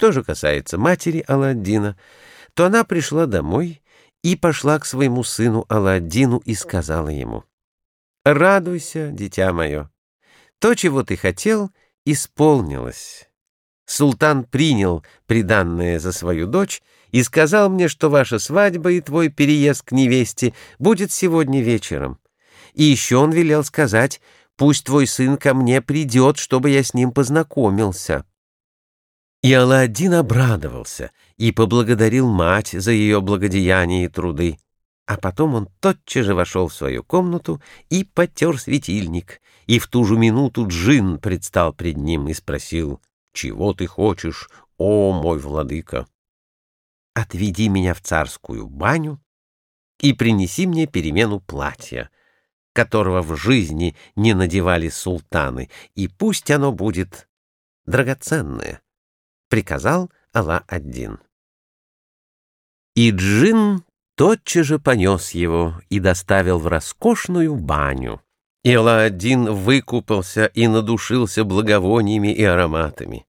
Что же касается матери Аладдина, то она пришла домой и пошла к своему сыну Аладдину и сказала ему, «Радуйся, дитя мое, то, чего ты хотел, исполнилось». Султан принял приданное за свою дочь и сказал мне, что ваша свадьба и твой переезд к невесте будет сегодня вечером. И еще он велел сказать, пусть твой сын ко мне придет, чтобы я с ним познакомился». И Алладин обрадовался и поблагодарил мать за ее благодеяние и труды. А потом он тотчас же вошел в свою комнату и потер светильник, и в ту же минуту джин предстал пред ним и спросил, «Чего ты хочешь, о мой владыка?» «Отведи меня в царскую баню и принеси мне перемену платья, которого в жизни не надевали султаны, и пусть оно будет драгоценное» приказал Алла-Аддин. И Джин тотчас же понес его и доставил в роскошную баню. И Алла-Аддин выкупался и надушился благовониями и ароматами.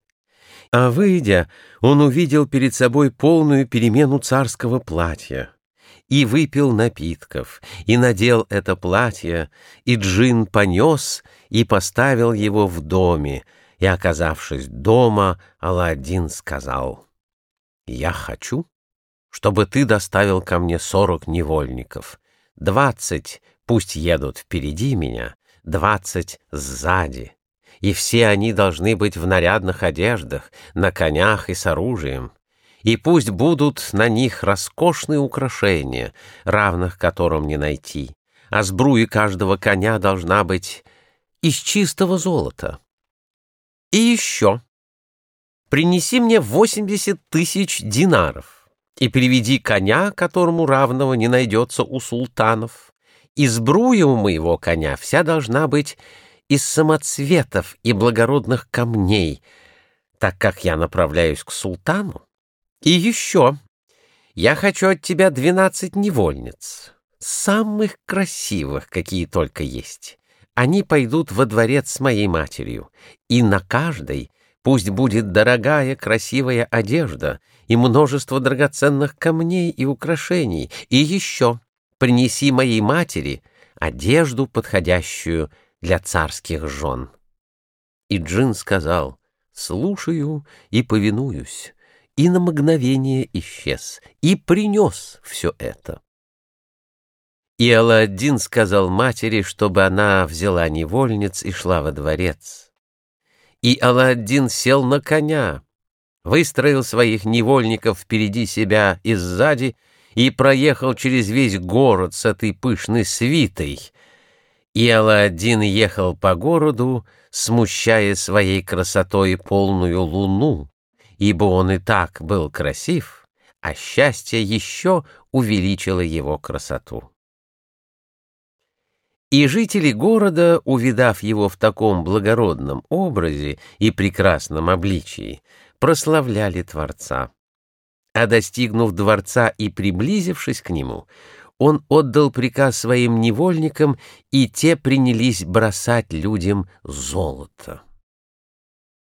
А выйдя, он увидел перед собой полную перемену царского платья и выпил напитков, и надел это платье, и джин понес и поставил его в доме, и, оказавшись дома, Аладдин сказал, «Я хочу, чтобы ты доставил ко мне сорок невольников. Двадцать пусть едут впереди меня, двадцать сзади, и все они должны быть в нарядных одеждах, на конях и с оружием. И пусть будут на них роскошные украшения, равных которым не найти, а сбруя каждого коня должна быть из чистого золота. И еще. Принеси мне восемьдесят тысяч динаров и приведи коня, которому равного не найдется у султанов. И сбруя у моего коня вся должна быть из самоцветов и благородных камней, так как я направляюсь к султану. И еще. Я хочу от тебя двенадцать невольниц, самых красивых, какие только есть они пойдут во дворец с моей матерью, и на каждой пусть будет дорогая красивая одежда и множество драгоценных камней и украшений, и еще принеси моей матери одежду, подходящую для царских жен. И Джин сказал, слушаю и повинуюсь, и на мгновение исчез, и принес все это. И Аладдин сказал матери, чтобы она взяла невольниц и шла во дворец. И Аладдин сел на коня, выстроил своих невольников впереди себя и сзади и проехал через весь город с этой пышной свитой. И Аладдин ехал по городу, смущая своей красотой полную луну, ибо он и так был красив, а счастье еще увеличило его красоту. И жители города, увидав его в таком благородном образе и прекрасном обличии, прославляли Творца. А достигнув дворца и приблизившись к нему, он отдал приказ своим невольникам, и те принялись бросать людям золото.